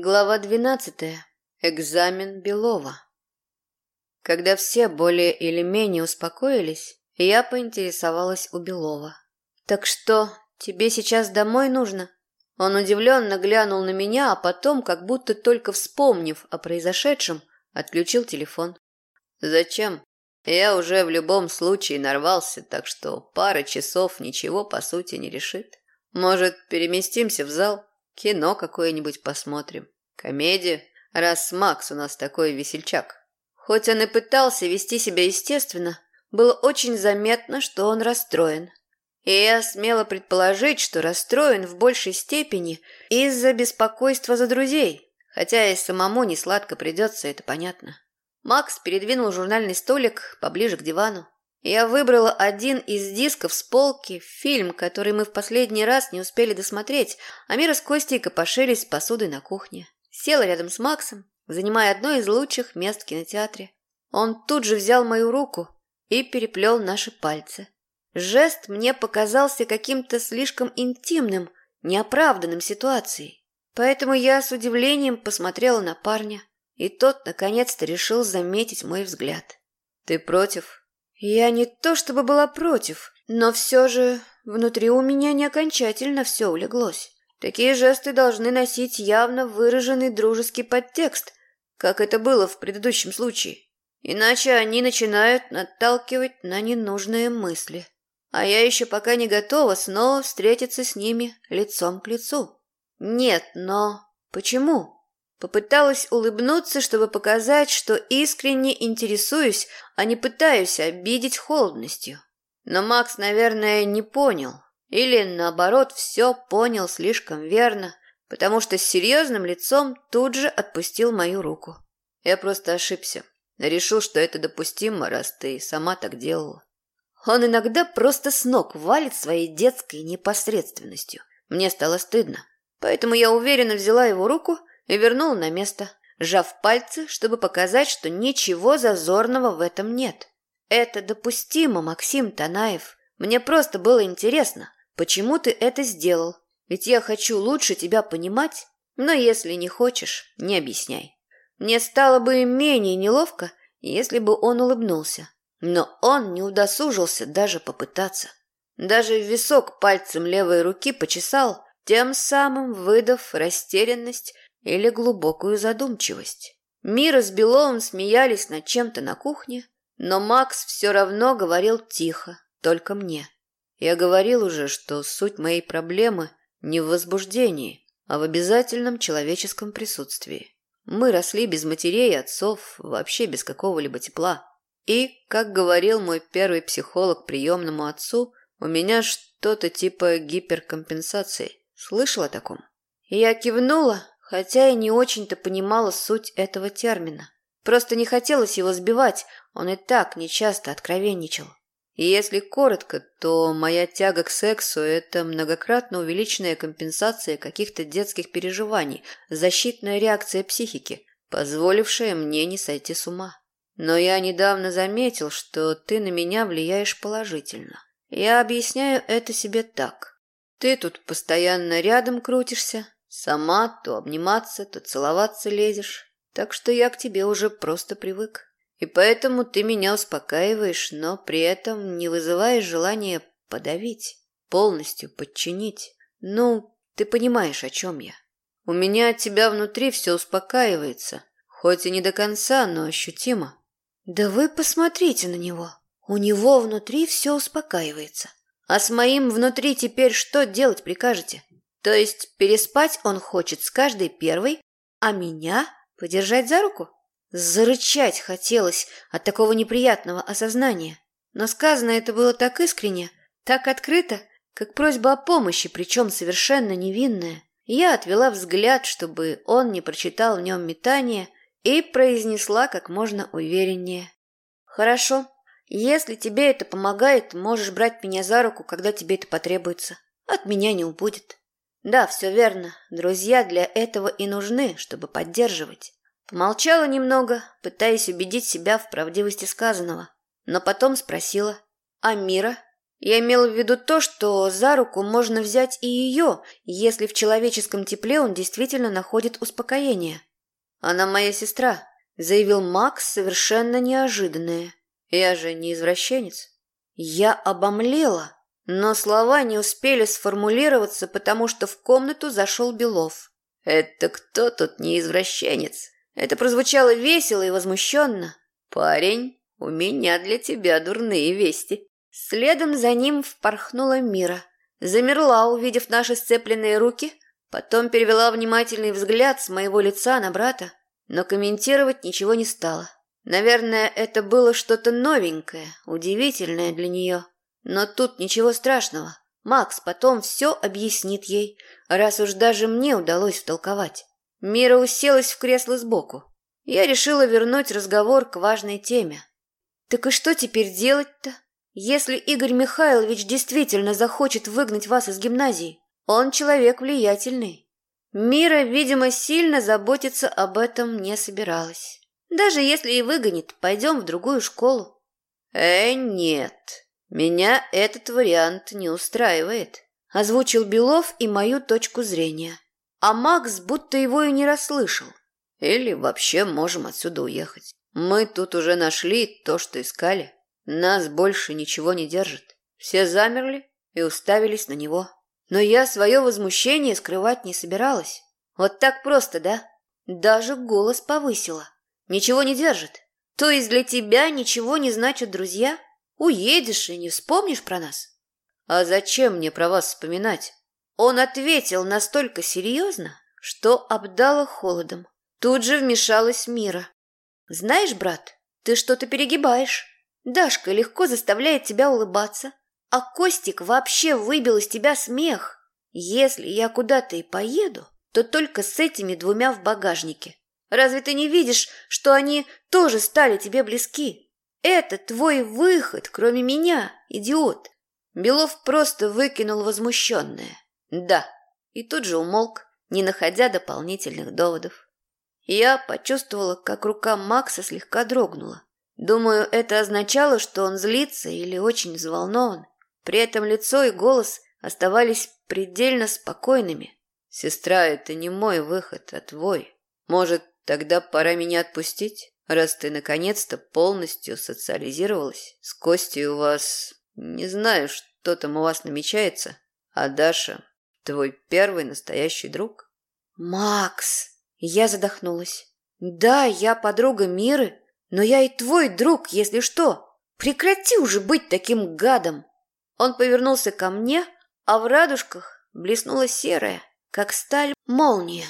Глава двенадцатая. Экзамен Белова. Когда все более или менее успокоились, я поинтересовалась у Белова. «Так что, тебе сейчас домой нужно?» Он удивленно глянул на меня, а потом, как будто только вспомнив о произошедшем, отключил телефон. «Зачем? Я уже в любом случае нарвался, так что пара часов ничего по сути не решит. Может, переместимся в зал?» Кино какое-нибудь посмотрим. Комедию, раз Макс у нас такой весельчак. Хоть он и пытался вести себя естественно, было очень заметно, что он расстроен. И я смела предположить, что расстроен в большей степени из-за беспокойства за друзей, хотя и самому не сладко придется, это понятно. Макс передвинул журнальный столик поближе к дивану. Я выбрала один из дисков с полки, фильм, который мы в последний раз не успели досмотреть, а Мира с Костей копошились с посудой на кухне. Села рядом с Максом, занимая одно из лучших мест в кинотеатре. Он тут же взял мою руку и переплел наши пальцы. Жест мне показался каким-то слишком интимным, неоправданным ситуацией. Поэтому я с удивлением посмотрела на парня, и тот наконец-то решил заметить мой взгляд. «Ты против?» Я не то чтобы была против, но все же внутри у меня не окончательно все улеглось. Такие жесты должны носить явно выраженный дружеский подтекст, как это было в предыдущем случае. Иначе они начинают наталкивать на ненужные мысли. А я еще пока не готова снова встретиться с ними лицом к лицу. Нет, но почему? Попыталась улыбнуться, чтобы показать, что искренне интересуюсь, а не пытаюсь обидеть холодностью. Но Макс, наверное, не понял. Или, наоборот, все понял слишком верно, потому что с серьезным лицом тут же отпустил мою руку. Я просто ошибся. Решил, что это допустимо, раз ты сама так делала. Он иногда просто с ног валит своей детской непосредственностью. Мне стало стыдно. Поэтому я уверенно взяла его руку и вернул на место, сжав пальцы, чтобы показать, что ничего зазорного в этом нет. Это допустимо, Максим Танаев. Мне просто было интересно, почему ты это сделал. Ведь я хочу лучше тебя понимать, но если не хочешь, не объясняй. Мне стало бы менее неловко, если бы он улыбнулся. Но он не удосужился даже попытаться. Даже висок пальцем левой руки почесал, тем самым выдав растерянность или глубокую задумчивость. Мира с Беловым смеялись над чем-то на кухне, но Макс все равно говорил тихо, только мне. Я говорил уже, что суть моей проблемы не в возбуждении, а в обязательном человеческом присутствии. Мы росли без матерей и отцов, вообще без какого-либо тепла. И, как говорил мой первый психолог приемному отцу, у меня что-то типа гиперкомпенсации. Слышала о таком? Я кивнула, хотя и не очень-то понимала суть этого термина. Просто не хотелось его сбивать, он и так нечасто откровенничал. И если коротко, то моя тяга к сексу – это многократно увеличенная компенсация каких-то детских переживаний, защитная реакция психики, позволившая мне не сойти с ума. Но я недавно заметил, что ты на меня влияешь положительно. Я объясняю это себе так. Ты тут постоянно рядом крутишься, Сама то обниматься, то целоваться лезешь, так что я к тебе уже просто привык. И поэтому ты меня успокаиваешь, но при этом не вызываешь желания подавить, полностью подчинить. Ну, ты понимаешь, о чем я. У меня от тебя внутри все успокаивается, хоть и не до конца, но ощутимо. Да вы посмотрите на него. У него внутри все успокаивается. А с моим внутри теперь что делать прикажете? То есть переспать он хочет с каждой первой, а меня подержать за руку? Зарычать хотелось от такого неприятного осознания. Но сказано это было так искренне, так открыто, как просьба о помощи, причем совершенно невинная. Я отвела взгляд, чтобы он не прочитал в нем метание, и произнесла как можно увереннее. «Хорошо, если тебе это помогает, можешь брать меня за руку, когда тебе это потребуется. От меня не убудет». Да, все верно. Друзья для этого и нужны, чтобы поддерживать. Помолчала немного, пытаясь убедить себя в правдивости сказанного, но потом спросила: "А Мира? Я имела в виду то, что за руку можно взять и ее, если в человеческом тепле он действительно находит успокоение. Она моя сестра, заявил Макс совершенно неожиданное. Я же не извращенец. Я обомлела, но слова не успели сформулироваться, потому что в комнату зашел Белов. «Это кто тут не извращенец?» Это прозвучало весело и возмущенно. «Парень, у меня для тебя дурные вести». Следом за ним впорхнула Мира. Замерла, увидев наши сцепленные руки, потом перевела внимательный взгляд с моего лица на брата, но комментировать ничего не стала. Наверное, это было что-то новенькое, удивительное для нее. Но тут ничего страшного. Макс потом все объяснит ей, раз уж даже мне удалось втолковать. Мира уселась в кресло сбоку. Я решила вернуть разговор к важной теме. Так и что теперь делать-то? Если Игорь Михайлович действительно захочет выгнать вас из гимназии, он человек влиятельный. Мира, видимо, сильно заботиться об этом не собиралась. Даже если и выгонит, пойдем в другую школу. Э, нет, меня этот вариант не устраивает, озвучил Белов и мою точку зрения. А Макс будто его и не расслышал. Или вообще можем отсюда уехать. Мы тут уже нашли то, что искали. Нас больше ничего не держит. Все замерли и уставились на него. Но я свое возмущение скрывать не собиралась. Вот так просто, да? Даже голос повысила. Ничего не держит. То есть для тебя ничего не значит друзья? Уедешь и не вспомнишь про нас? А зачем мне про вас вспоминать? Он ответил настолько серьезно, что обдало холодом. Тут же вмешалась Мира. Знаешь, брат, ты что-то перегибаешь. Дашка легко заставляет тебя улыбаться, а Костик вообще выбил из тебя смех. Если я куда-то и поеду, то только с этими двумя в багажнике. Разве ты не видишь, что они тоже стали тебе близки? Это твой выход, кроме меня, идиот. Белов просто выкинул возмущенное. Да, и тут же умолк, не находя дополнительных доводов. Я почувствовала, как рука Макса слегка дрогнула. Думаю, это означало, что он злится или очень взволнован. При этом лицо и голос оставались предельно спокойными. «Сестра, это не мой выход, а твой. Может, Тогда пора меня отпустить, раз ты наконец-то полностью социализировалась. С Костей у вас... Не знаю, что там у вас намечается. А Даша твой первый настоящий друг? Макс! Я задохнулась. Да, я подруга Миры, но я и твой друг, если что. Прекрати уже быть таким гадом. Он повернулся ко мне, а в радужках блеснула серая, как сталь, молния.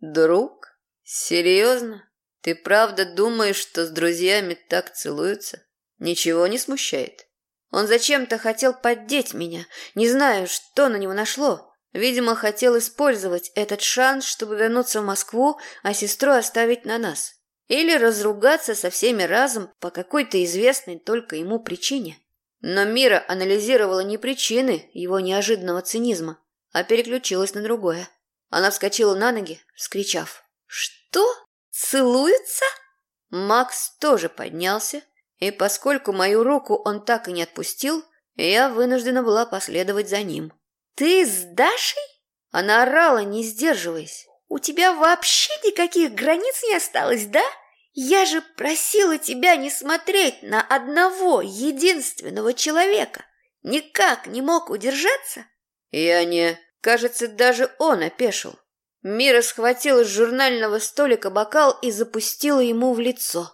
Друг? «Серьезно? Ты правда думаешь, что с друзьями так целуются? Ничего не смущает?» Он зачем-то хотел поддеть меня. Не знаю, что на него нашло. Видимо, хотел использовать этот шанс, чтобы вернуться в Москву, а сестру оставить на нас. Или разругаться со всеми разом по какой-то известной только ему причине. Но Мира анализировала не причины его неожиданного цинизма, а переключилась на другое. Она вскочила на ноги, вскричав. «Что? Целуются?» Макс тоже поднялся, и поскольку мою руку он так и не отпустил, я вынуждена была последовать за ним. «Ты с Дашей?» Она орала, не сдерживаясь. «У тебя вообще никаких границ не осталось, да? Я же просила тебя не смотреть на одного единственного человека. Никак не мог удержаться?» Я не... Кажется, даже он опешил. Мира схватила с журнального столика бокал и запустила ему в лицо.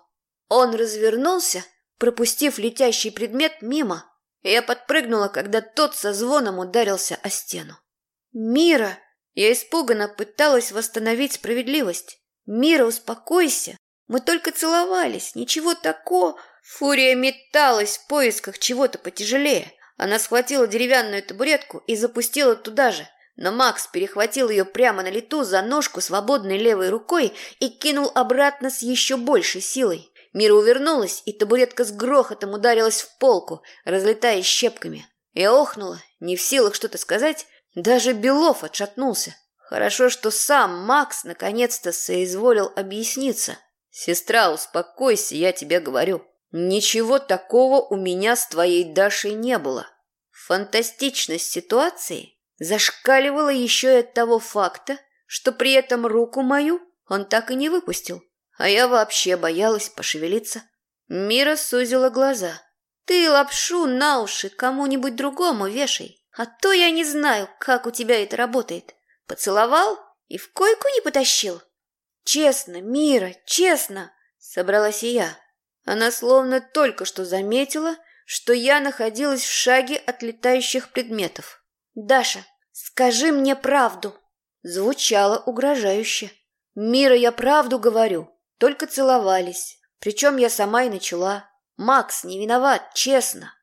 Он развернулся, пропустив летящий предмет мимо. Я подпрыгнула, когда тот со звоном ударился о стену. «Мира!» Я испуганно пыталась восстановить справедливость. «Мира, успокойся! Мы только целовались, ничего такого!» Фурия металась в поисках чего-то потяжелее. Она схватила деревянную табуретку и запустила туда же – но Макс перехватил ее прямо на лету за ножку свободной левой рукой и кинул обратно с еще большей силой. Мира увернулась, и табуретка с грохотом ударилась в полку, разлетаясь щепками. Я охнула, не в силах что-то сказать, даже Белов отшатнулся. Хорошо, что сам Макс наконец-то соизволил объясниться. «Сестра, успокойся, я тебе говорю. Ничего такого у меня с твоей Дашей не было. Фантастичность ситуации зашкаливала еще и от того факта, что при этом руку мою он так и не выпустил, а я вообще боялась пошевелиться. Мира сузила глаза. «Ты лапшу на уши кому-нибудь другому вешай, а то я не знаю, как у тебя это работает. Поцеловал и в койку не потащил?» «Честно, Мира, честно!» — собралась и я. Она словно только что заметила, что я находилась в шаге от летающих предметов. «Даша, скажи мне правду!» Звучало угрожающе. «Мира, я правду говорю. Только целовались. Причем я сама и начала. Макс не виноват, честно».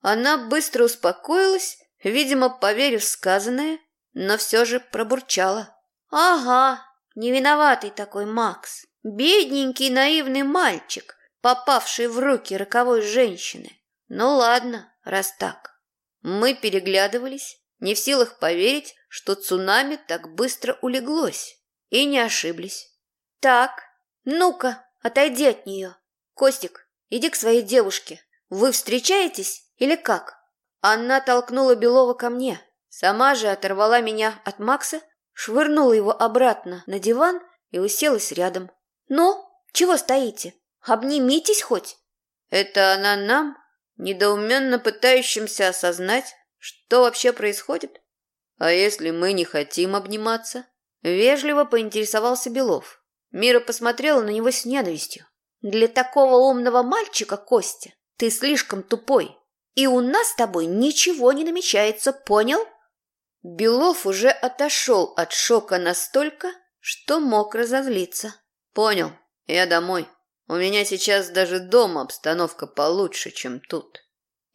Она быстро успокоилась, видимо, поверив сказанное, но все же пробурчала. «Ага, не виноватый такой Макс. Бедненький наивный мальчик, попавший в руки роковой женщины. Ну ладно, раз так. Мы переглядывались, не в силах поверить, что цунами так быстро улеглось. И не ошиблись. Так, ну-ка, отойди от нее. Костик, иди к своей девушке. Вы встречаетесь или как? Она толкнула Белова ко мне. Сама же оторвала меня от Макса швырнула его обратно на диван и уселась рядом. «Ну, чего стоите? Обнимитесь хоть!» «Это она нам, недоуменно пытающимся осознать, что вообще происходит? А если мы не хотим обниматься?» Вежливо поинтересовался Белов. Мира посмотрела на него с ненавистью. «Для такого умного мальчика, Костя, ты слишком тупой, и у нас с тобой ничего не намечается, понял?» Белов уже отошел от шока настолько, что мог разозлиться. «Понял, я домой. У меня сейчас даже дома обстановка получше, чем тут».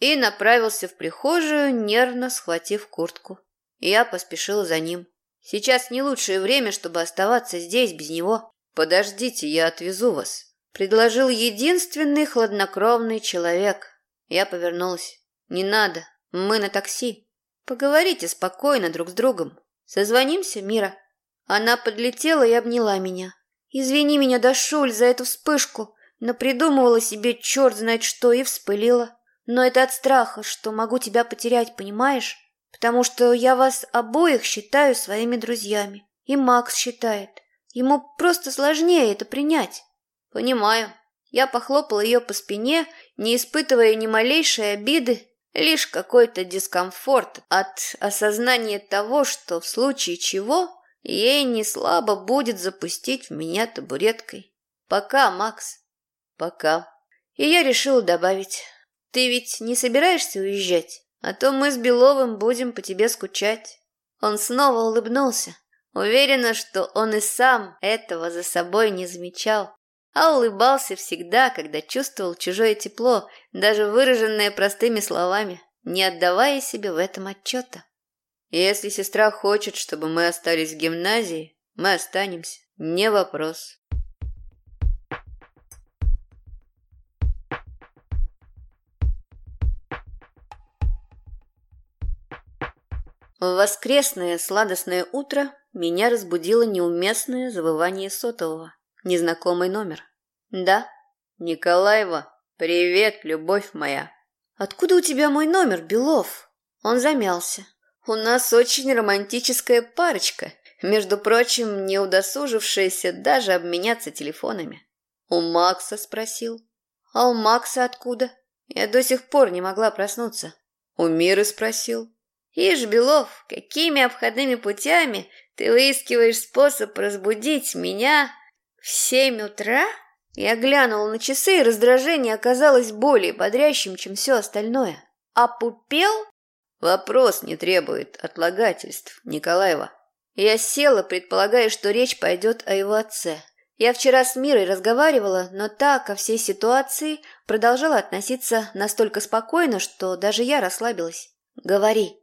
И направился в прихожую, нервно схватив куртку. Я поспешила за ним. Сейчас не лучшее время, чтобы оставаться здесь без него. «Подождите, я отвезу вас», — предложил единственный хладнокровный человек. Я повернулась. «Не надо, мы на такси». Поговорите спокойно друг с другом. Созвонимся, Мира. Она подлетела и обняла меня. Извини меня, Дашуль, за эту вспышку. Но придумывала себе черт знает что и вспылила. Но это от страха, что могу тебя потерять, понимаешь? Потому что я вас обоих считаю своими друзьями. И Макс считает. Ему просто сложнее это принять. Понимаю. Я похлопала ее по спине, не испытывая ни малейшей обиды Лишь какой-то дискомфорт от осознания того, что в случае чего ей не слабо будет запустить в меня табуреткой. Пока, Макс. Пока. И я решила добавить. Ты ведь не собираешься уезжать? А то мы с Беловым будем по тебе скучать. Он снова улыбнулся. Уверена, что он и сам этого за собой не замечал а улыбался всегда, когда чувствовал чужое тепло, даже выраженное простыми словами, не отдавая себе в этом отчета. Если сестра хочет, чтобы мы остались в гимназии, мы останемся. Не вопрос. В воскресное сладостное утро меня разбудило неуместное завывание сотового. Незнакомый номер. Да? Николаева, привет, любовь моя. Откуда у тебя мой номер, Белов? Он замялся. У нас очень романтическая парочка, между прочим, не удосужившаяся даже обменяться телефонами. У Макса спросил. А у Макса откуда? Я до сих пор не могла проснуться. У Миры спросил. Ишь, Белов, какими обходными путями ты выискиваешь способ разбудить меня в семь утра? Я глянула на часы, и раздражение оказалось более бодрящим, чем все остальное. А пупел? Вопрос не требует отлагательств, Николаева. Я села, предполагая, что речь пойдет о его отце. Я вчера с Мирой разговаривала, но та ко всей ситуации продолжала относиться настолько спокойно, что даже я расслабилась. Говори.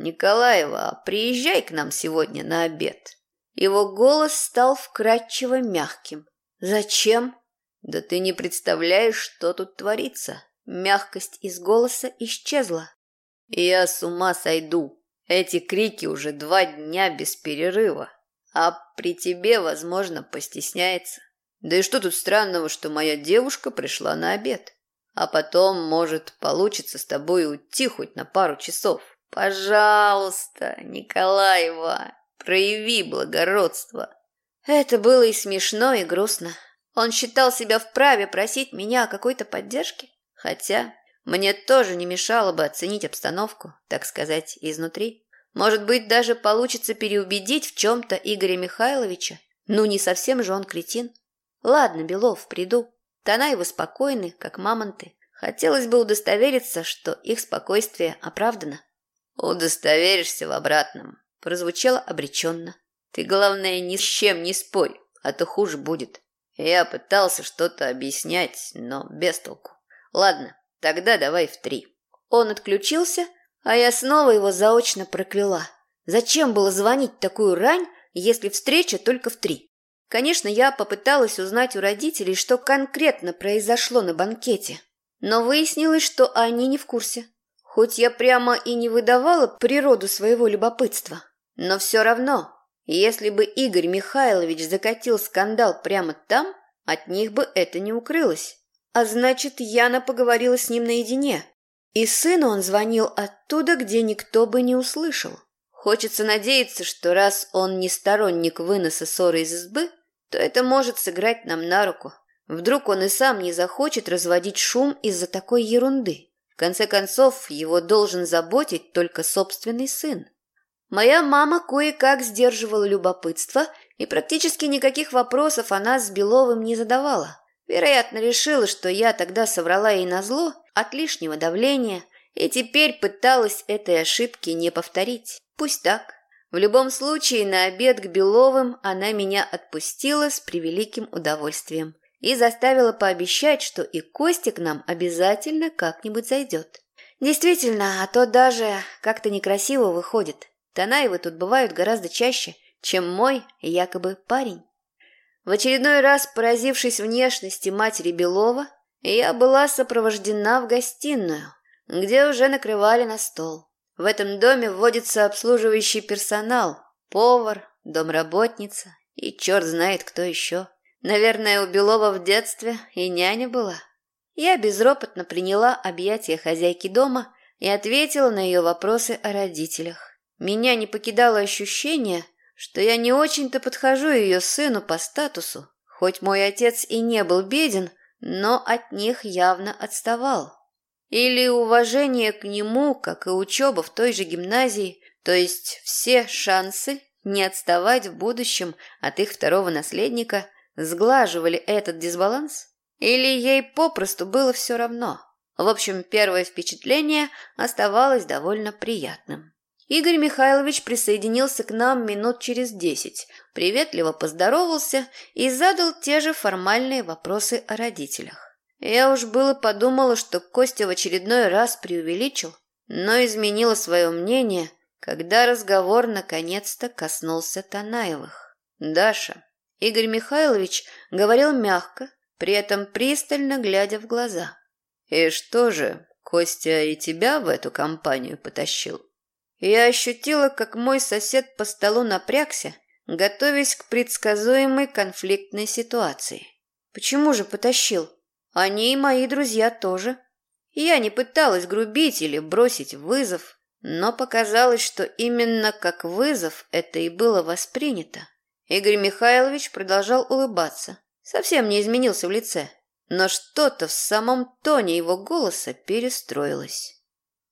Николаева, приезжай к нам сегодня на обед. Его голос стал вкрадчиво мягким. «Зачем?» «Да ты не представляешь, что тут творится!» Мягкость из голоса исчезла. «Я с ума сойду! Эти крики уже два дня без перерыва, а при тебе, возможно, постесняется. Да и что тут странного, что моя девушка пришла на обед? А потом, может, получится с тобой уйти хоть на пару часов. Пожалуйста, Николаева, прояви благородство. Это было и смешно, и грустно. Он считал себя вправе просить меня о какой-то поддержке, хотя мне тоже не мешало бы оценить обстановку, так сказать, изнутри. Может быть, даже получится переубедить в чем-то Игоря Михайловича. Ну, не совсем же он кретин. Ладно, Белов, приду. Тона его спокойны, как мамонты. Хотелось бы удостовериться, что их спокойствие оправдано. «Удостоверишься в обратном», – прозвучало обреченно. «Ты, главное, ни с чем не спорь, а то хуже будет». Я пытался что-то объяснять, но без толку. Ладно, тогда давай в три. Он отключился, а я снова его заочно прокляла. Зачем было звонить такую рань, если встреча только в три? Конечно, я попыталась узнать у родителей, что конкретно произошло на банкете. Но выяснилось, что они не в курсе. Хоть я прямо и не выдавала природу своего любопытства. Но все равно, если бы Игорь Михайлович закатил скандал прямо там, от них бы это не укрылось. А значит, Яна поговорила с ним наедине. И сыну он звонил оттуда, где никто бы не услышал. Хочется надеяться, что раз он не сторонник выноса ссоры из избы, то это может сыграть нам на руку. Вдруг он и сам не захочет разводить шум из-за такой ерунды. Конце концов, его должен заботить только собственный сын. Моя мама кое-как сдерживала любопытство, и практически никаких вопросов она с Беловым не задавала. Вероятно, решила, что я тогда соврала ей на зло от лишнего давления, и теперь пыталась этой ошибки не повторить. Пусть так. В любом случае, на обед к Беловым она меня отпустила с превеликим удовольствием и заставила пообещать, что и Костя к нам обязательно как-нибудь зайдет. Действительно, а то даже как-то некрасиво выходит. Танаевы тут бывают гораздо чаще, чем мой якобы парень. В очередной раз, поразившись внешности матери Белова, я была сопровождена в гостиную, где уже накрывали на стол. В этом доме вводится обслуживающий персонал, повар, домработница и черт знает кто еще. Наверное, у Белова в детстве и няня была. Я безропотно приняла объятия хозяйки дома и ответила на ее вопросы о родителях. Меня не покидало ощущение, что я не очень-то подхожу ее сыну по статусу. Хоть мой отец и не был беден, но от них явно отставал. Или уважение к нему, как и учеба в той же гимназии, то есть все шансы не отставать в будущем от их второго наследника, сглаживали этот дисбаланс? Или ей попросту было все равно? В общем, первое впечатление оставалось довольно приятным. Игорь Михайлович присоединился к нам минут через десять, приветливо поздоровался и задал те же формальные вопросы о родителях. Я уж было подумала, что Костя в очередной раз преувеличил, но изменила свое мнение, когда разговор наконец-то коснулся Танаевых. «Даша». Игорь Михайлович говорил мягко, при этом пристально глядя в глаза. «И что же, Костя и тебя в эту компанию потащил?» Я ощутила, как мой сосед по столу напрягся, готовясь к предсказуемой конфликтной ситуации. Почему же потащил? Они и мои друзья тоже. Я не пыталась грубить или бросить вызов, но показалось, что именно как вызов это и было воспринято. Игорь Михайлович продолжал улыбаться. Совсем не изменился в лице, но что-то в самом тоне его голоса перестроилось.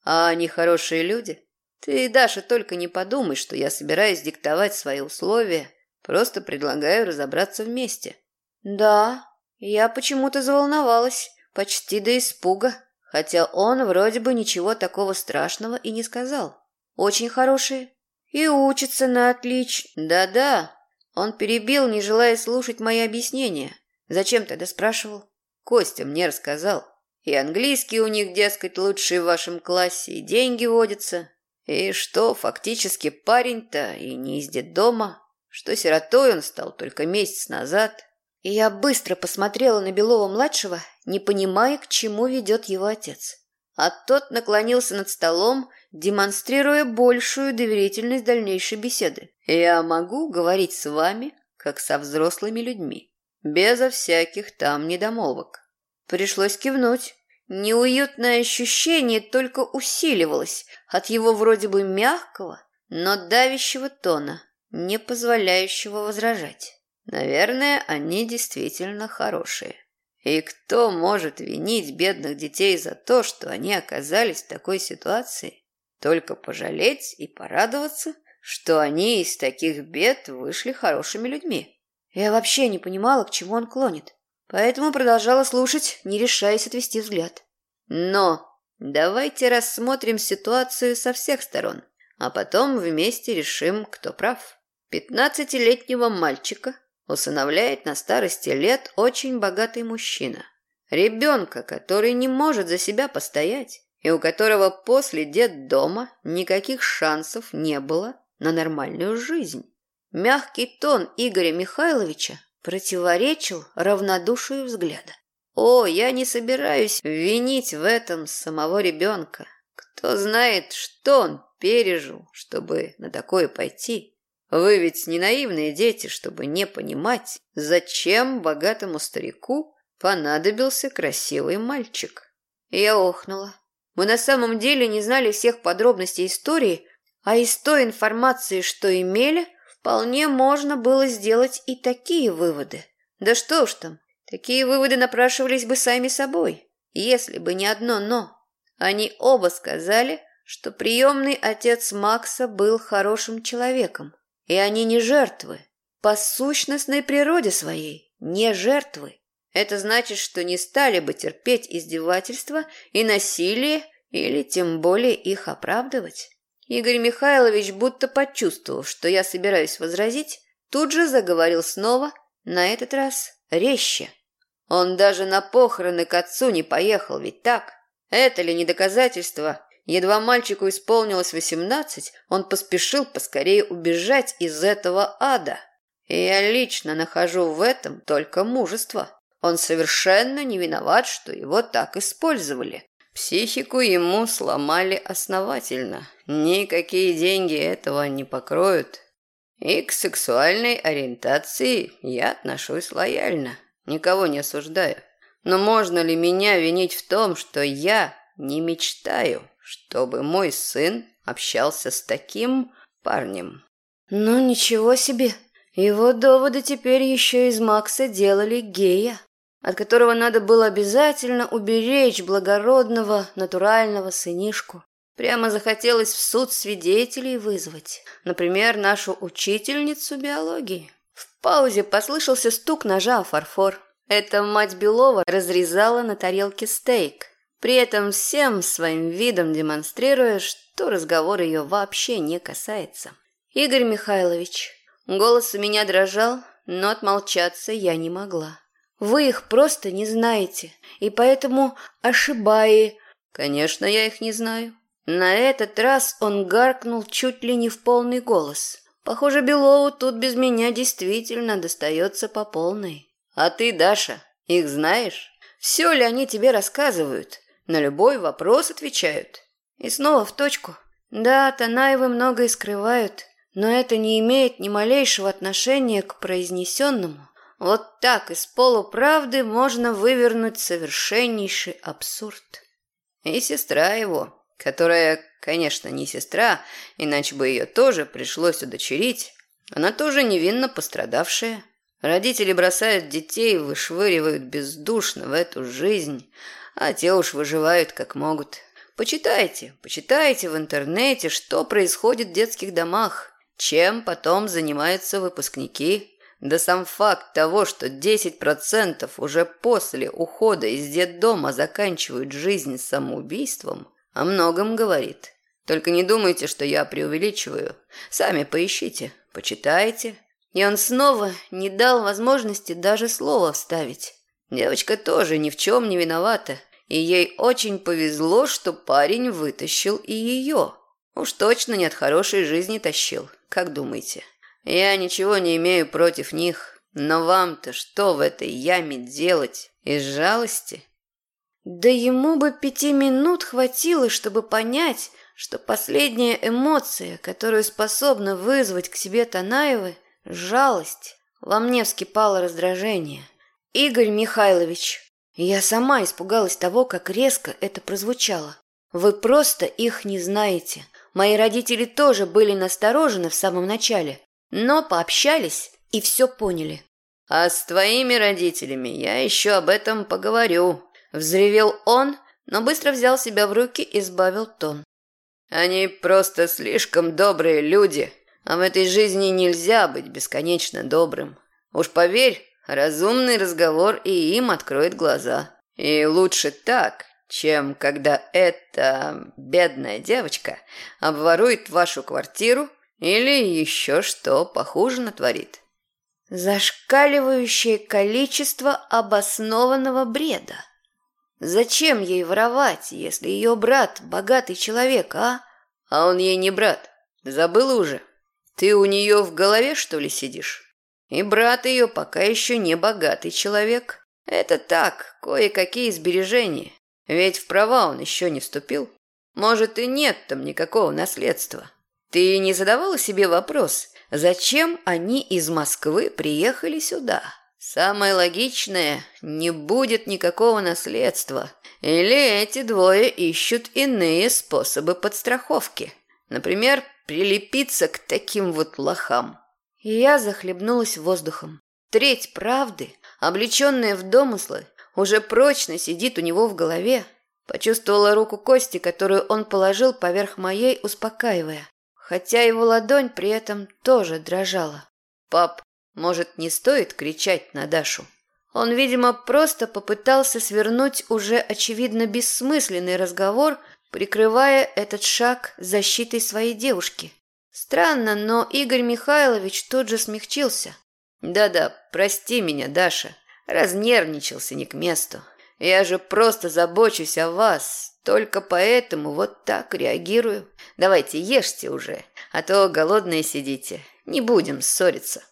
А они хорошие люди? Ты, Даша, только не подумай, что я собираюсь диктовать свои условия. Просто предлагаю разобраться вместе. Да, я почему-то заволновалась, почти до испуга, хотя он вроде бы ничего такого страшного и не сказал. Очень хорошие. И учится на отлич. Да-да. Он перебил, не желая слушать мои объяснения. Зачем тогда спрашивал? Костя мне рассказал. И английский у них, дескать, лучший в вашем классе, и деньги водятся. И что, фактически парень-то и не из детдома, что сиротой он стал только месяц назад. И я быстро посмотрела на Белова-младшего, не понимая, к чему ведет его отец. А тот наклонился над столом, демонстрируя большую доверительность дальнейшей беседы. «Я могу говорить с вами, как со взрослыми людьми, безо всяких там недомолвок». Пришлось кивнуть. неуютное ощущение только усиливалось от его вроде бы мягкого, но давящего тона, не позволяющего возражать. Наверное, они действительно хорошие. И кто может винить бедных детей за то, что они оказались в такой ситуации? Только пожалеть и порадоваться, что они из таких бед вышли хорошими людьми. Я вообще не понимала, к чему он клонит, поэтому продолжала слушать, не решаясь отвести взгляд. Но давайте рассмотрим ситуацию со всех сторон, а потом вместе решим, кто прав. Пятнадцатилетнего мальчика усыновляет на старости лет очень богатый мужчина. Ребенка, который не может за себя постоять, и у которого после дома никаких шансов не было на нормальную жизнь. Мягкий тон Игоря Михайловича противоречил равнодушию взгляда. О, я не собираюсь винить в этом самого ребенка. Кто знает, что он пережил, чтобы на такое пойти. Вы ведь не наивные дети, чтобы не понимать, зачем богатому старику понадобился красивый мальчик. Я охнула. Мы на самом деле не знали всех подробностей истории, а из той информации, что имели, вполне можно было сделать и такие выводы. Да что ж там, такие выводы напрашивались бы сами собой, если бы не одно «но». Они оба сказали, что приемный отец Макса был хорошим человеком, и они не жертвы. По сущностной природе своей не жертвы. Это значит, что не стали бы терпеть издевательства и насилие или тем более их оправдывать. Игорь Михайлович, будто почувствовал, что я собираюсь возразить, тут же заговорил снова, на этот раз резче. Он даже на похороны к отцу не поехал, ведь так? Это ли не доказательство Едва мальчику исполнилось восемнадцать, он поспешил поскорее убежать из этого ада. И я лично нахожу в этом только мужество. Он совершенно не виноват, что его так использовали. Психику ему сломали основательно. Никакие деньги этого не покроют. И к сексуальной ориентации я отношусь лояльно. Никого не осуждаю. Но можно ли меня винить в том, что я не мечтаю чтобы мой сын общался с таким парнем. Ну, ничего себе. Его доводы теперь еще из Макса делали гея, от которого надо было обязательно уберечь благородного, натурального сынишку. Прямо захотелось в суд свидетелей вызвать. Например, нашу учительницу биологии. В паузе послышался стук ножа о фарфор. Это мать Белова разрезала на тарелке стейк при этом всем своим видом демонстрируя, что разговор ее вообще не касается. «Игорь Михайлович, голос у меня дрожал, но отмолчаться я не могла. Вы их просто не знаете, и поэтому ошибаете». «Конечно, я их не знаю». На этот раз он гаркнул чуть ли не в полный голос. Похоже, Белову тут без меня действительно достается по полной. «А ты, Даша, их знаешь? Все ли они тебе рассказывают?» На любой вопрос отвечают. И снова в точку. Да, Танаевы многое скрывают, но это не имеет ни малейшего отношения к произнесенному. Вот так из полуправды можно вывернуть совершеннейший абсурд. И сестра его, которая, конечно, не сестра, иначе бы ее тоже пришлось удочерить, она тоже невинно пострадавшая. Родители бросают детей, вышвыривают бездушно в эту жизнь, а те уж выживают как могут. Почитайте, почитайте в интернете, что происходит в детских домах, чем потом занимаются выпускники. Да сам факт того, что 10% уже после ухода из детдома заканчивают жизнь самоубийством, о многом говорит. Только не думайте, что я преувеличиваю. Сами поищите, почитайте. И он снова не дал возможности даже слова вставить. Девочка тоже ни в чем не виновата, и ей очень повезло, что парень вытащил и ее. Уж точно не от хорошей жизни тащил, как думаете? Я ничего не имею против них, но вам-то что в этой яме делать? Из жалости? Да ему бы пяти минут хватило, чтобы понять, что последняя эмоция, которую способна вызвать к себе Танаевы – жалость. Во мне вскипало раздражение. «Игорь Михайлович, Я сама испугалась того, как резко это прозвучало. Вы просто их не знаете. Мои родители тоже были насторожены в самом начале, но пообщались и все поняли. А с твоими родителями я еще об этом поговорю. Взревел он, но быстро взял себя в руки и сбавил тон. Они просто слишком добрые люди, а в этой жизни нельзя быть бесконечно добрым. Уж поверь, разумный разговор и им откроет глаза. И лучше так, чем когда эта бедная девочка обворует вашу квартиру или еще что похуже натворит. Зашкаливающее количество обоснованного бреда. Зачем ей воровать, если ее брат богатый человек, а? А он ей не брат. Забыла уже? Ты у нее в голове, что ли, сидишь? И брат ее пока еще не богатый человек. Это так, кое-какие сбережения. Ведь в права он еще не вступил. Может, и нет там никакого наследства. Ты не задавала себе вопрос, зачем они из Москвы приехали сюда? Самое логичное – не будет никакого наследства. Или эти двое ищут иные способы подстраховки. Например, прилепиться к таким вот лохам. И я захлебнулась воздухом. Треть правды, облеченная в домыслы, уже прочно сидит у него в голове. Почувствовала руку Кости, которую он положил поверх моей, успокаивая. Хотя его ладонь при этом тоже дрожала. «Пап, может, не стоит кричать на Дашу? Он, видимо, просто попытался свернуть уже очевидно бессмысленный разговор, прикрывая этот шаг защитой своей девушки. Странно, но Игорь Михайлович тут же смягчился. «Да-да, прости меня, Даша. Разнервничался не к месту. Я же просто забочусь о вас. Только поэтому вот так реагирую. Давайте ешьте уже, а то голодные сидите. Не будем ссориться».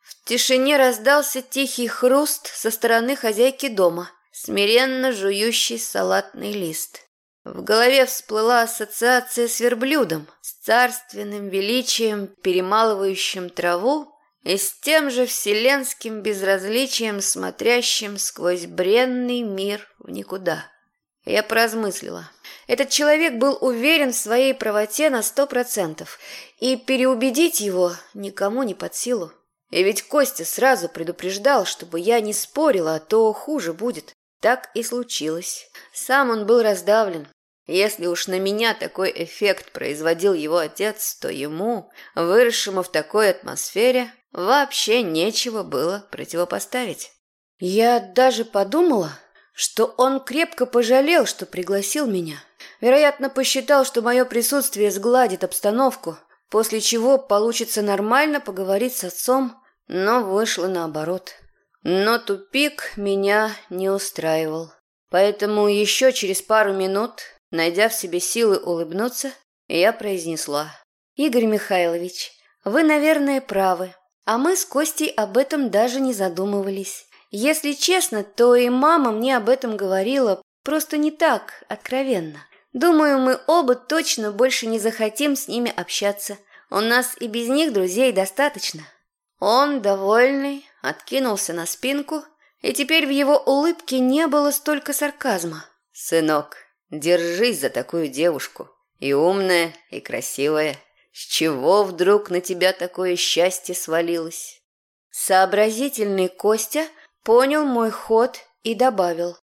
В тишине раздался тихий хруст со стороны хозяйки дома, смиренно жующий салатный лист. В голове всплыла ассоциация с верблюдом, с царственным величием, перемалывающим траву, и с тем же вселенским безразличием, смотрящим сквозь бренный мир в никуда. Я поразмыслила. Этот человек был уверен в своей правоте на сто процентов, и переубедить его никому не под силу. И ведь Костя сразу предупреждал, чтобы я не спорила, а то хуже будет. Так и случилось. Сам он был раздавлен. Если уж на меня такой эффект производил его отец, то ему, выросшему в такой атмосфере, вообще нечего было противопоставить. Я даже подумала, что он крепко пожалел, что пригласил меня. Вероятно, посчитал, что мое присутствие сгладит обстановку, после чего получится нормально поговорить с отцом, но вышло наоборот. Но тупик меня не устраивал. Поэтому еще через пару минут, найдя в себе силы улыбнуться, я произнесла. «Игорь Михайлович, вы, наверное, правы, а мы с Костей об этом даже не задумывались. Если честно, то и мама мне об этом говорила, просто не так, откровенно. Думаю, мы оба точно больше не захотим с ними общаться. У нас и без них друзей достаточно. Он, довольный, откинулся на спинку, и теперь в его улыбке не было столько сарказма. «Сынок, держись за такую девушку. И умная, и красивая. С чего вдруг на тебя такое счастье свалилось?» Сообразительный Костя понял мой ход и добавил.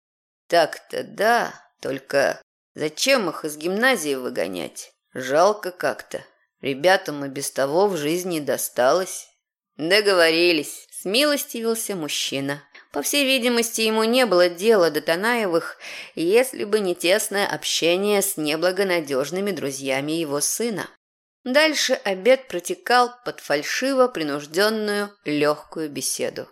«Так-то да, только Зачем их из гимназии выгонять? Жалко как-то. Ребятам и без того в жизни досталось. Договорились, смилостивился мужчина. По всей видимости, ему не было дела до Танаевых, если бы не тесное общение с неблагонадежными друзьями его сына. Дальше обед протекал под фальшиво принужденную легкую беседу.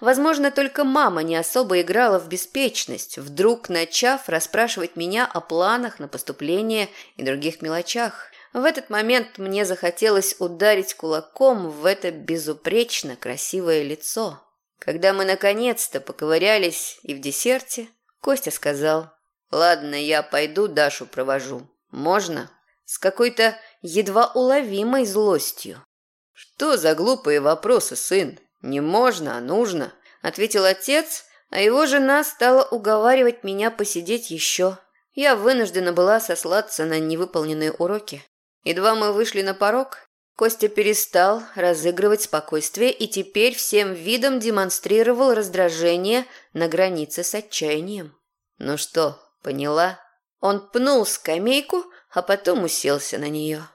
Возможно, только мама не особо играла в беспечность, вдруг начав расспрашивать меня о планах на поступление и других мелочах. В этот момент мне захотелось ударить кулаком в это безупречно красивое лицо. Когда мы наконец-то поковырялись и в десерте, Костя сказал, «Ладно, я пойду Дашу провожу. Можно?» С какой-то едва уловимой злостью. «Что за глупые вопросы, сын? Не можно, а нужно», — ответил отец, а его жена стала уговаривать меня посидеть еще. Я вынуждена была сослаться на невыполненные уроки. Едва мы вышли на порог, Костя перестал разыгрывать спокойствие и теперь всем видом демонстрировал раздражение на границе с отчаянием. «Ну что, поняла?» Он пнул скамейку, а потом уселся на нее.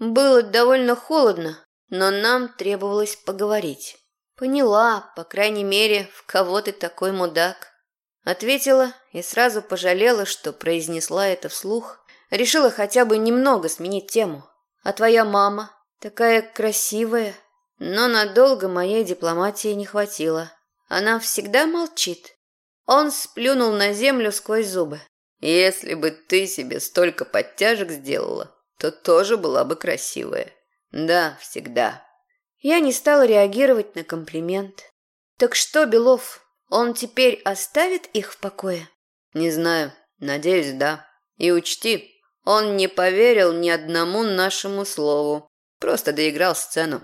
Было довольно холодно, но нам требовалось поговорить. Поняла, по крайней мере, в кого ты такой мудак. Ответила и сразу пожалела, что произнесла это вслух. Решила хотя бы немного сменить тему. А твоя мама такая красивая. Но надолго моей дипломатии не хватило. Она всегда молчит. Он сплюнул на землю сквозь зубы. Если бы ты себе столько подтяжек сделала, то тоже была бы красивая. Да, всегда. Я не стала реагировать на комплимент. Так что, Белов, он теперь оставит их в покое? Не знаю. Надеюсь, да. И учти, он не поверил ни одному нашему слову. Просто доиграл сцену.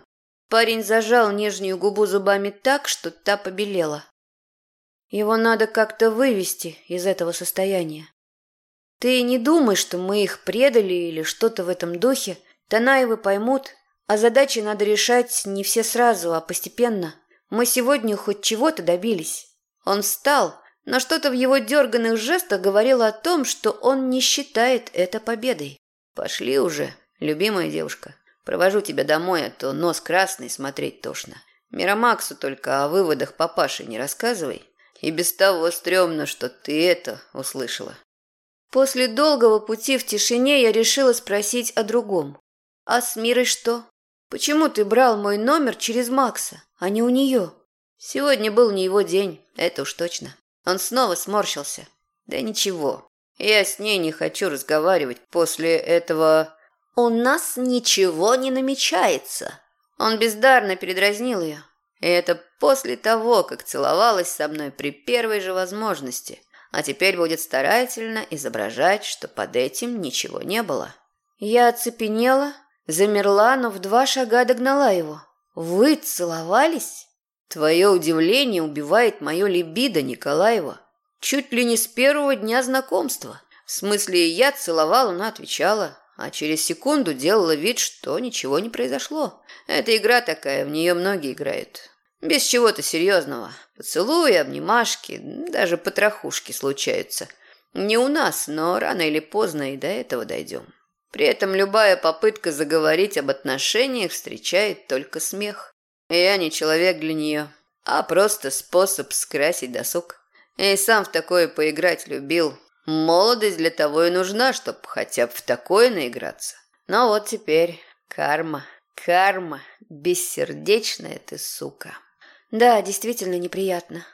Парень зажал нижнюю губу зубами так, что та побелела. Его надо как-то вывести из этого состояния. Ты не думай, что мы их предали или что-то в этом духе. Танаевы поймут, а задачи надо решать не все сразу, а постепенно. Мы сегодня хоть чего-то добились. Он встал, но что-то в его дерганных жестах говорило о том, что он не считает это победой. «Пошли уже, любимая девушка. Провожу тебя домой, а то нос красный, смотреть тошно. Миромаксу только о выводах папаши не рассказывай. И без того стрёмно, что ты это услышала. После долгого пути в тишине я решила спросить о другом. А с Мирой что? Почему ты брал мой номер через Макса, а не у нее? Сегодня был не его день, это уж точно. Он снова сморщился. Да ничего, я с ней не хочу разговаривать после этого... У нас ничего не намечается. Он бездарно передразнил ее. И это после того, как целовалась со мной при первой же возможности а теперь будет старательно изображать, что под этим ничего не было. Я оцепенела, замерла, но в два шага догнала его. «Вы целовались?» Твое удивление убивает мое либидо, Николаева. Чуть ли не с первого дня знакомства. В смысле, я целовала, она отвечала, а через секунду делала вид, что ничего не произошло. Это игра такая, в нее многие играют. Без чего-то серьезного. Поцелуи, обнимашки, даже потрохушки случаются. Не у нас, но рано или поздно и до этого дойдем. При этом любая попытка заговорить об отношениях встречает только смех. Я не человек для нее, а просто способ скрасить досуг. И сам в такое поиграть любил. Молодость для того и нужна, чтобы хотя бы в такое наиграться. Но вот теперь карма, карма, бессердечная ты сука. Да, действительно неприятно.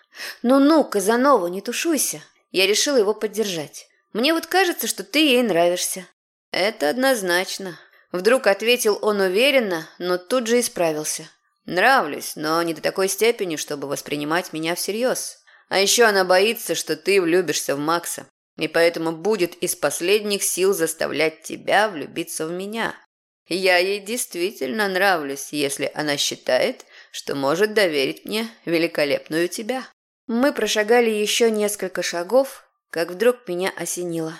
Ну-ну, Казанова, не тушуйся. Я решила его поддержать. Мне вот кажется, что ты ей нравишься. Это однозначно. Вдруг ответил он уверенно, но тут же исправился. Нравлюсь, но не до такой степени, чтобы воспринимать меня всерьез. А еще она боится, что ты влюбишься в Макса, и поэтому будет из последних сил заставлять тебя влюбиться в меня. Я ей действительно нравлюсь, если она считает, что может доверить мне великолепную тебя. Мы прошагали еще несколько шагов, как вдруг меня осенило.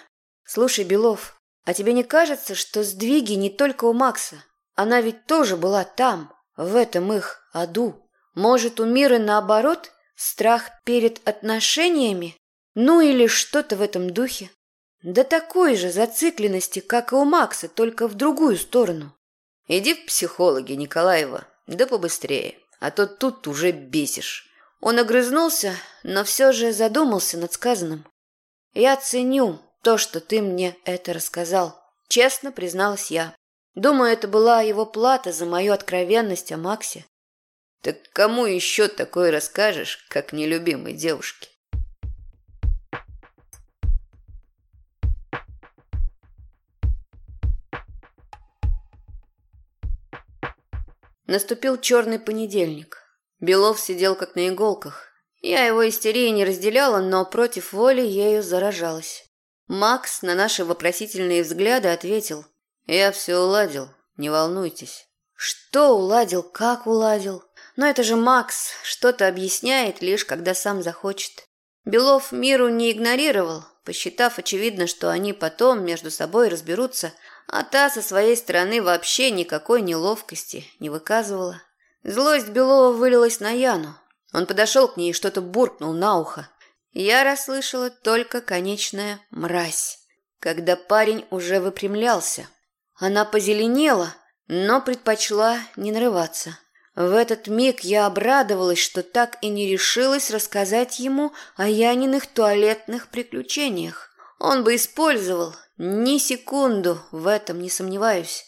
Слушай, Белов, а тебе не кажется, что сдвиги не только у Макса? Она ведь тоже была там, в этом их аду. Может, у Миры наоборот страх перед отношениями? Ну или что-то в этом духе? Да такой же зацикленности, как и у Макса, только в другую сторону. Иди в психологи, Николаева, да побыстрее а то тут уже бесишь». Он огрызнулся, но все же задумался над сказанным. «Я ценю то, что ты мне это рассказал», — честно призналась я. Думаю, это была его плата за мою откровенность о Максе. «Так кому еще такое расскажешь, как нелюбимой девушке?» Наступил черный понедельник. Белов сидел как на иголках. Я его истерии не разделяла, но против воли ею заражалась. Макс на наши вопросительные взгляды ответил. «Я все уладил, не волнуйтесь». «Что уладил? Как уладил? Но это же Макс что-то объясняет лишь, когда сам захочет. Белов миру не игнорировал, посчитав очевидно, что они потом между собой разберутся, а та со своей стороны вообще никакой неловкости не выказывала. Злость Белова вылилась на Яну. Он подошел к ней и что-то буркнул на ухо. Я расслышала только конечное «мразь», когда парень уже выпрямлялся. Она позеленела, но предпочла не нарываться. В этот миг я обрадовалась, что так и не решилась рассказать ему о Яниных туалетных приключениях. Он бы использовал, ни секунду в этом не сомневаюсь,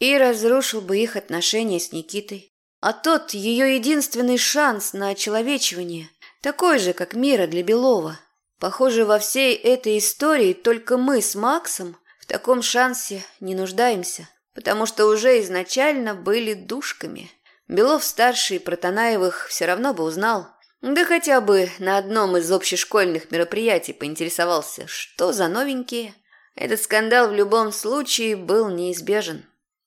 и разрушил бы их отношения с Никитой. А тот ее единственный шанс на очеловечивание, такой же, как Мира для Белова. Похоже, во всей этой истории только мы с Максом в таком шансе не нуждаемся, потому что уже изначально были душками. Белов-старший про Танаевых все равно бы узнал. Да хотя бы на одном из общешкольных мероприятий поинтересовался, что за новенькие. Этот скандал в любом случае был неизбежен.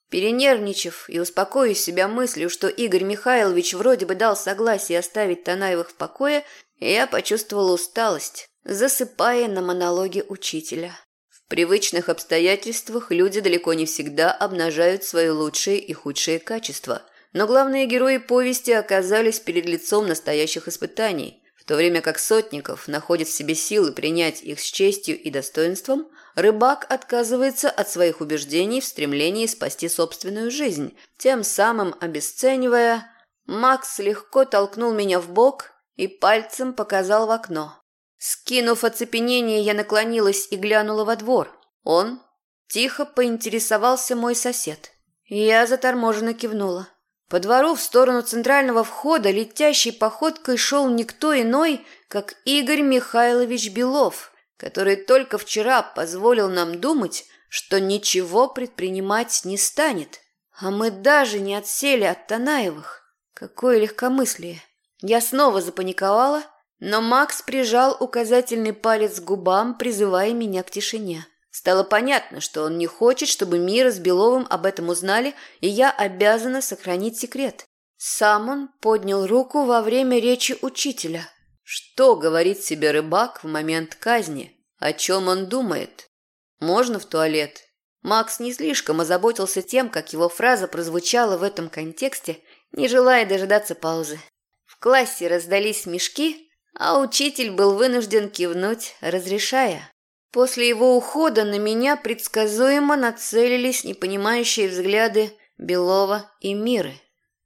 Перенервничав и успокоив себя мыслью, что Игорь Михайлович вроде бы дал согласие оставить Танаевых в покое, я почувствовала усталость, засыпая на монологе учителя. В привычных обстоятельствах люди далеко не всегда обнажают свои лучшие и худшие качества – но главные герои повести оказались перед лицом настоящих испытаний. В то время как Сотников находит в себе силы принять их с честью и достоинством, рыбак отказывается от своих убеждений в стремлении спасти собственную жизнь, тем самым обесценивая... Макс легко толкнул меня в бок и пальцем показал в окно. Скинув оцепенение, я наклонилась и глянула во двор. Он тихо поинтересовался мой сосед. Я заторможенно кивнула. По двору в сторону центрального входа летящей походкой шел никто иной, как Игорь Михайлович Белов, который только вчера позволил нам думать, что ничего предпринимать не станет. А мы даже не отсели от Танаевых. Какое легкомыслие. Я снова запаниковала, но Макс прижал указательный палец к губам, призывая меня к тишине. Стало понятно, что он не хочет, чтобы Мира с Беловым об этом узнали, и я обязана сохранить секрет. Сам он поднял руку во время речи учителя. Что говорит себе рыбак в момент казни? О чем он думает? Можно в туалет? Макс не слишком озаботился тем, как его фраза прозвучала в этом контексте, не желая дожидаться паузы. В классе раздались смешки, а учитель был вынужден кивнуть, разрешая. После его ухода на меня предсказуемо нацелились непонимающие взгляды Белова и Миры.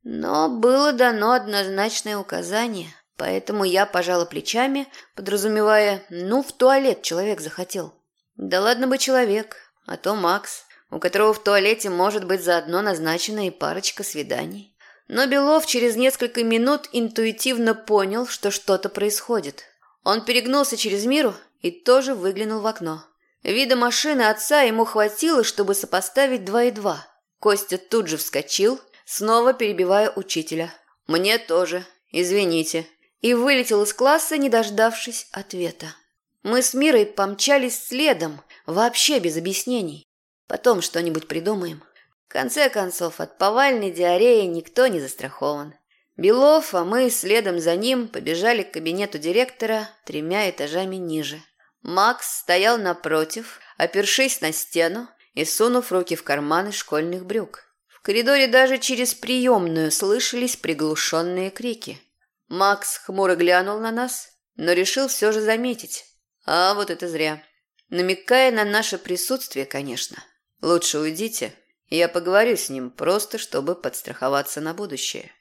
Но было дано однозначное указание, поэтому я пожала плечами, подразумевая, ну, в туалет человек захотел. Да ладно бы человек, а то Макс, у которого в туалете может быть заодно назначена и парочка свиданий. Но Белов через несколько минут интуитивно понял, что что-то происходит. Он перегнулся через Миру и тоже выглянул в окно. Вида машины отца ему хватило, чтобы сопоставить два и два. Костя тут же вскочил, снова перебивая учителя. «Мне тоже. Извините». И вылетел из класса, не дождавшись ответа. Мы с Мирой помчались следом, вообще без объяснений. Потом что-нибудь придумаем. В конце концов, от повальной диареи никто не застрахован. Белов, а мы следом за ним побежали к кабинету директора тремя этажами ниже. Макс стоял напротив, опершись на стену и сунув руки в карманы школьных брюк. В коридоре даже через приемную слышались приглушенные крики. Макс хмуро глянул на нас, но решил все же заметить. А вот это зря. Намекая на наше присутствие, конечно. Лучше уйдите, я поговорю с ним, просто чтобы подстраховаться на будущее.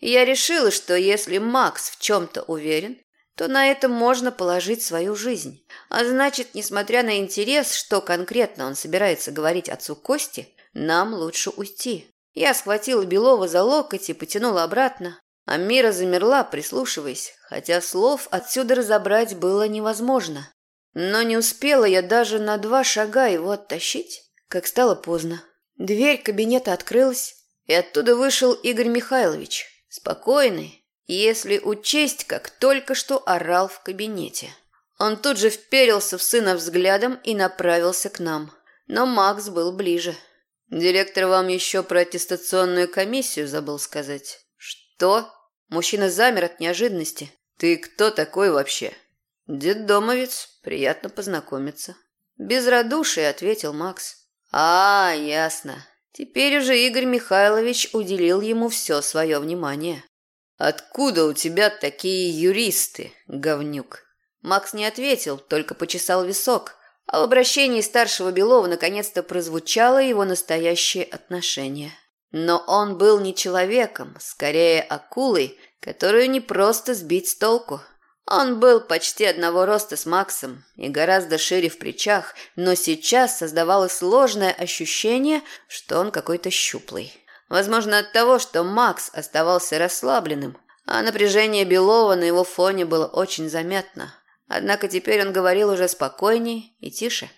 Я решила, что если Макс в чем-то уверен, то на это можно положить свою жизнь. А значит, несмотря на интерес, что конкретно он собирается говорить отцу Кости, нам лучше уйти. Я схватила Белова за локоть и потянула обратно. А Мира замерла, прислушиваясь, хотя слов отсюда разобрать было невозможно. Но не успела я даже на два шага его оттащить, как стало поздно. Дверь кабинета открылась, и оттуда вышел Игорь Михайлович, спокойный, если учесть, как только что орал в кабинете. Он тут же вперился в сына взглядом и направился к нам. Но Макс был ближе. «Директор вам еще про аттестационную комиссию забыл сказать». «Что?» Мужчина замер от неожиданности. «Ты кто такой вообще?» Деддомовец, приятно познакомиться. Без радушия ответил Макс. А, ясно. Теперь уже Игорь Михайлович уделил ему все свое внимание. «Откуда у тебя такие юристы, говнюк?» Макс не ответил, только почесал висок, а в обращении старшего Белова наконец-то прозвучало его настоящее отношение. Но он был не человеком, скорее акулой, которую не просто сбить с толку. Он был почти одного роста с Максом и гораздо шире в плечах, но сейчас создавалось сложное ощущение, что он какой-то щуплый. Возможно, от того, что Макс оставался расслабленным, а напряжение Белова на его фоне было очень заметно. Однако теперь он говорил уже спокойнее и тише.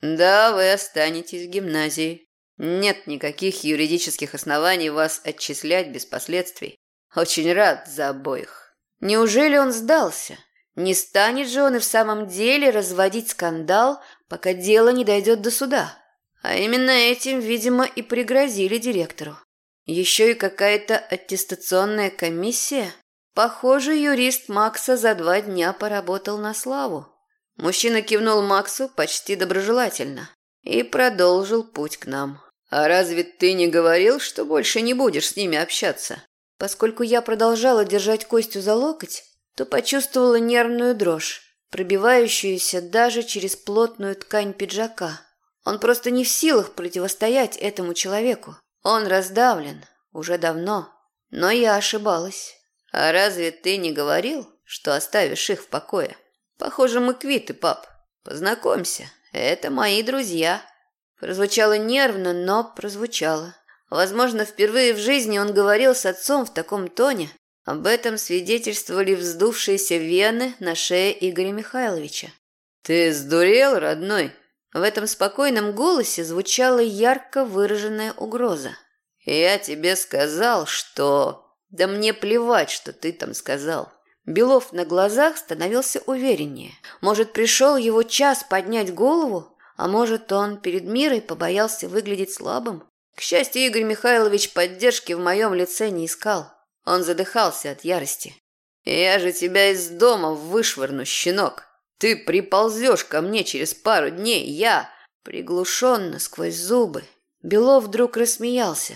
«Да, вы останетесь в гимназии. Нет никаких юридических оснований вас отчислять без последствий. Очень рад за обоих». Неужели он сдался? Не станет же он и в самом деле разводить скандал, пока дело не дойдет до суда. А именно этим, видимо, и пригрозили директору. Еще и какая-то аттестационная комиссия. Похоже, юрист Макса за два дня поработал на славу. Мужчина кивнул Максу почти доброжелательно и продолжил путь к нам. «А разве ты не говорил, что больше не будешь с ними общаться?» Поскольку я продолжала держать Костю за локоть, то почувствовала нервную дрожь, пробивающуюся даже через плотную ткань пиджака. Он просто не в силах противостоять этому человеку. Он раздавлен уже давно, но я ошибалась. А разве ты не говорил, что оставишь их в покое? Похоже, мы квиты, пап. Познакомься, это мои друзья. Прозвучало нервно, но прозвучало. Возможно, впервые в жизни он говорил с отцом в таком тоне. Об этом свидетельствовали вздувшиеся вены на шее Игоря Михайловича. «Ты сдурел, родной?» В этом спокойном голосе звучала ярко выраженная угроза. «Я тебе сказал, что...» «Да мне плевать, что ты там сказал». Белов на глазах становился увереннее. Может, пришел его час поднять голову? А может, он перед мирой побоялся выглядеть слабым? К счастью, Игорь Михайлович поддержки в моем лице не искал. Он задыхался от ярости. «Я же тебя из дома вышвырну, щенок. Ты приползешь ко мне через пару дней, я...» Приглушенно, сквозь зубы. Белов вдруг рассмеялся.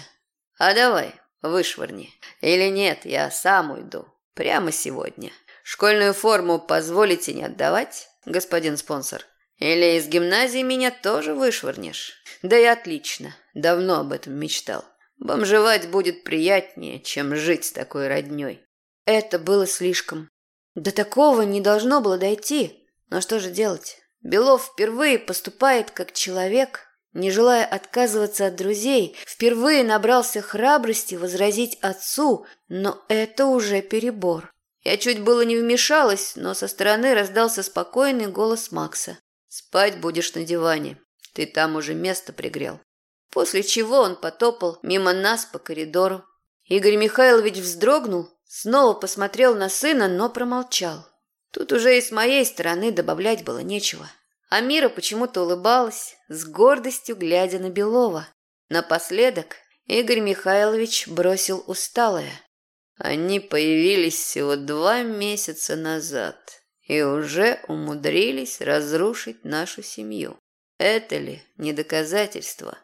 «А давай, вышвырни. Или нет, я сам уйду. Прямо сегодня. Школьную форму позволите не отдавать, господин спонсор?» Или из гимназии меня тоже вышвырнешь? Да и отлично. Давно об этом мечтал. Бомжевать будет приятнее, чем жить с такой роднёй. Это было слишком. До такого не должно было дойти. Но что же делать? Белов впервые поступает как человек, не желая отказываться от друзей, впервые набрался храбрости возразить отцу, но это уже перебор. Я чуть было не вмешалась, но со стороны раздался спокойный голос Макса. Спать будешь на диване. Ты там уже место пригрел. После чего он потопал мимо нас по коридору. Игорь Михайлович вздрогнул, снова посмотрел на сына, но промолчал. Тут уже и с моей стороны добавлять было нечего. А Мира почему-то улыбалась, с гордостью глядя на Белова. Напоследок Игорь Михайлович бросил усталое. Они появились всего два месяца назад и уже умудрились разрушить нашу семью. Это ли не доказательство?